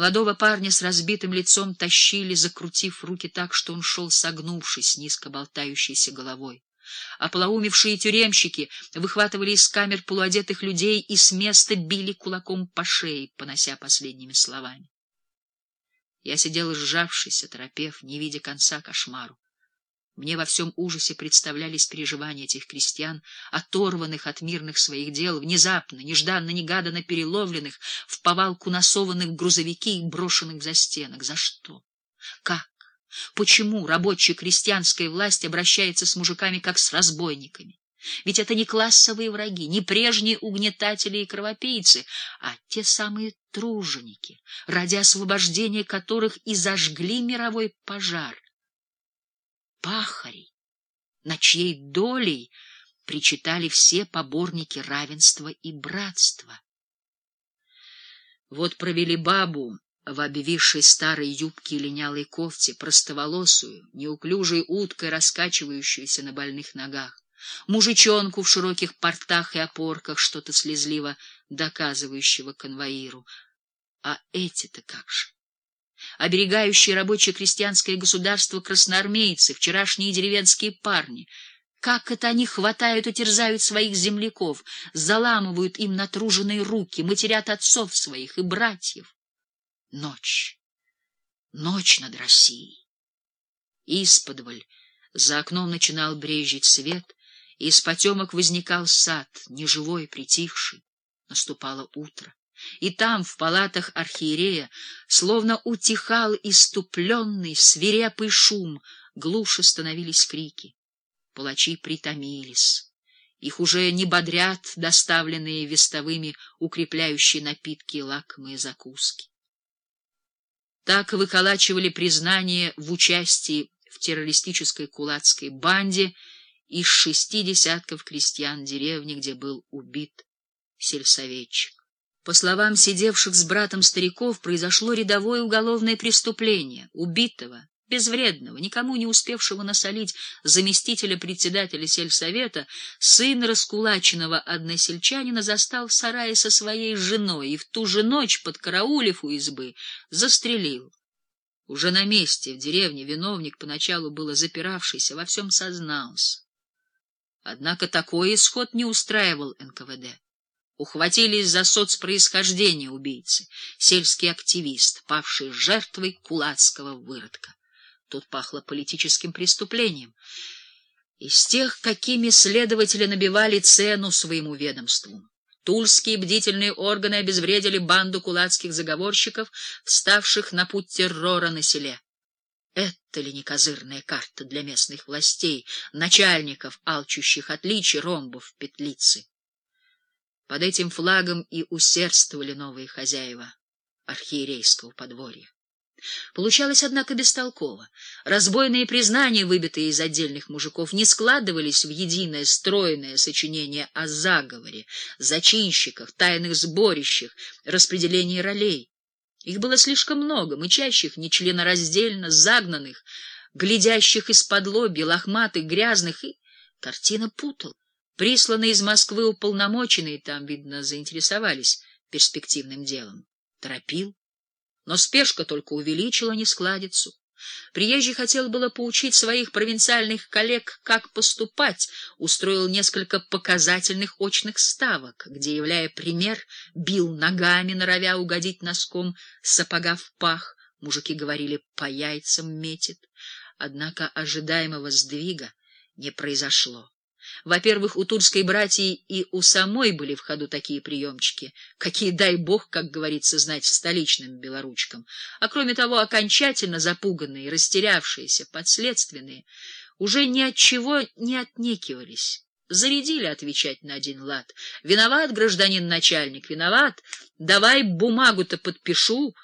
Молодого парня с разбитым лицом тащили, закрутив руки так, что он шел согнувшись, низко болтающейся головой. Ополоумевшие тюремщики выхватывали из камер полуодетых людей и с места били кулаком по шее, понося последними словами. Я сидел сжавшись, оторопев, не видя конца кошмару. Мне во всем ужасе представлялись переживания этих крестьян, оторванных от мирных своих дел, внезапно, нежданно-негаданно переловленных, в повалку насованных в грузовики и брошенных за стенок. За что? Как? Почему рабочая крестьянская власть обращается с мужиками как с разбойниками? Ведь это не классовые враги, не прежние угнетатели и кровопийцы, а те самые труженики, ради освобождения которых и зажгли мировой пожар пахарей, на чьей долей причитали все поборники равенства и братства. Вот провели бабу в обвисшей старой юбке и линялой кофте, простоволосую, неуклюжей уткой, раскачивающуюся на больных ногах, мужичонку в широких портах и опорках, что-то слезливо доказывающего конвоиру. А эти-то как же? Оберегающие рабочее крестьянское государство красноармейцы, вчерашние деревенские парни. Как это они хватают и терзают своих земляков, заламывают им натруженные руки, матерят отцов своих и братьев. Ночь. Ночь над Россией. Исподволь за окном начинал брезжить свет, и из потемок возникал сад, неживой, притихший. Наступало утро. И там, в палатах архиерея, словно утихал иступленный, свирепый шум, глуше становились крики. Палачи притомились. Их уже не бодрят доставленные вестовыми укрепляющие напитки и лакомые закуски. Так выколачивали признание в участии в террористической кулацкой банде из шести десятков крестьян деревни, где был убит сельсоветчик. По словам сидевших с братом стариков, произошло рядовое уголовное преступление. Убитого, безвредного, никому не успевшего насолить заместителя председателя сельсовета, сын раскулаченного односельчанина застал в сарае со своей женой и в ту же ночь, подкараулив у избы, застрелил. Уже на месте, в деревне, виновник, поначалу было запиравшийся, во всем сознался. Однако такой исход не устраивал НКВД ухватились за соцпроисхождение убийцы, сельский активист, павший жертвой кулацкого выродка. Тут пахло политическим преступлением. Из тех, какими следователи набивали цену своему ведомству. Тульские бдительные органы обезвредили банду кулацких заговорщиков, вставших на путь террора на селе. Это ли не козырная карта для местных властей, начальников, алчущих отличий ромбов петлицы? Под этим флагом и усердствовали новые хозяева архиерейского подворья. Получалось, однако, бестолково. Разбойные признания, выбитые из отдельных мужиков, не складывались в единое стройное сочинение о заговоре, зачинщиках, тайных сборищах, распределении ролей. Их было слишком много, мычащих нечленораздельно, загнанных, глядящих из-под лоби, лохматых, грязных, и картина путала. Присланные из Москвы уполномоченные там, видно, заинтересовались перспективным делом. Торопил. Но спешка только увеличила нескладицу. Приезжий хотел было поучить своих провинциальных коллег, как поступать, устроил несколько показательных очных ставок, где, являя пример, бил ногами, норовя угодить носком сапога в пах. Мужики говорили, по яйцам метит. Однако ожидаемого сдвига не произошло. Во-первых, у Тульской братьи и у самой были в ходу такие приемчики, какие, дай бог, как говорится, знать столичным белоручкам. А кроме того, окончательно запуганные, растерявшиеся, подследственные, уже ни от чего не отнекивались. Зарядили отвечать на один лад. Виноват, гражданин начальник, виноват. Давай бумагу-то подпишу.